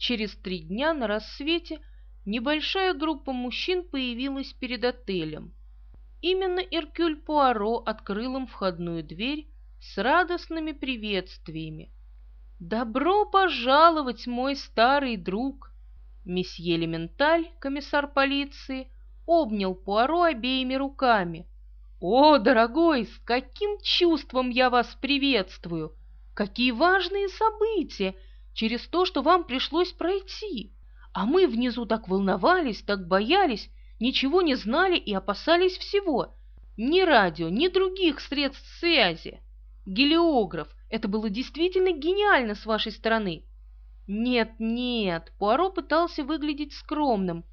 Через три дня на рассвете небольшая группа мужчин появилась перед отелем. Именно Эркюль Пуаро открыл им входную дверь с радостными приветствиями. «Добро пожаловать, мой старый друг!» Месье Лементаль, комиссар полиции, обнял Пуаро обеими руками. «О, дорогой, с каким чувством я вас приветствую! Какие важные события через то, что вам пришлось пройти! А мы внизу так волновались, так боялись, ничего не знали и опасались всего. Ни радио, ни других средств связи. Гелиограф, это было действительно гениально с вашей стороны. Нет, нет, Пуаро пытался выглядеть скромным.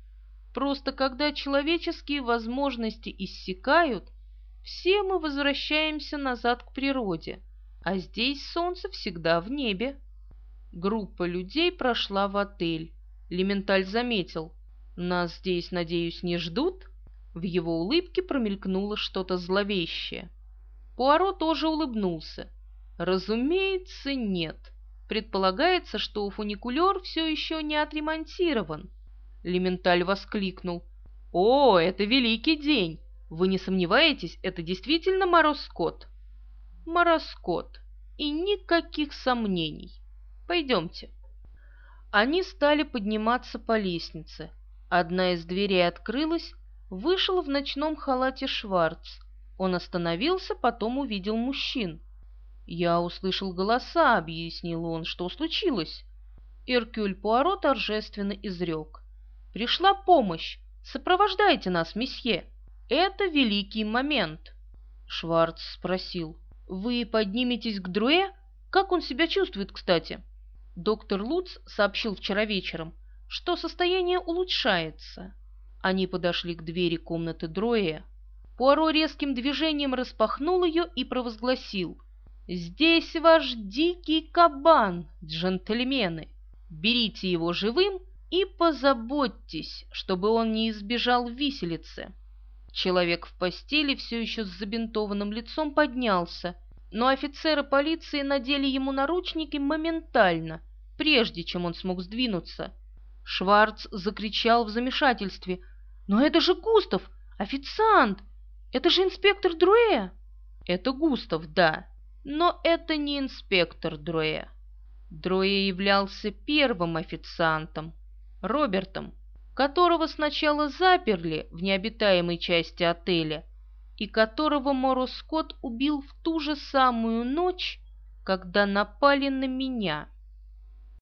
Просто когда человеческие возможности иссякают, все мы возвращаемся назад к природе, а здесь солнце всегда в небе. Группа людей прошла в отель. Лементаль заметил. «Нас здесь, надеюсь, не ждут?» В его улыбке промелькнуло что-то зловещее. Пуаро тоже улыбнулся. «Разумеется, нет. Предполагается, что фуникулер все еще не отремонтирован». Лементаль воскликнул. «О, это великий день! Вы не сомневаетесь, это действительно Мороз Скотт?» «Мороз Скотт. И никаких сомнений. Пойдемте». Они стали подниматься по лестнице. Одна из дверей открылась, вышел в ночном халате Шварц. Он остановился, потом увидел мужчин. «Я услышал голоса», — объяснил он, — «что случилось?» Иркюль Пуаро торжественно изрек. «Пришла помощь! Сопровождайте нас, месье! Это великий момент!» Шварц спросил. «Вы подниметесь к Друэ? Как он себя чувствует, кстати?» Доктор Луц сообщил вчера вечером, что состояние улучшается. Они подошли к двери комнаты Дроя. Пуаро резким движением распахнул ее и провозгласил. «Здесь ваш дикий кабан, джентльмены! Берите его живым и позаботьтесь, чтобы он не избежал виселицы». Человек в постели все еще с забинтованным лицом поднялся, но офицеры полиции надели ему наручники моментально, прежде чем он смог сдвинуться. Шварц закричал в замешательстве. «Но это же Густав! Официант! Это же инспектор Друэ!» «Это Густав, да, но это не инспектор Друэ». Друэ являлся первым официантом, Робертом, которого сначала заперли в необитаемой части отеля и которого Моро Скотт убил в ту же самую ночь, когда напали на меня.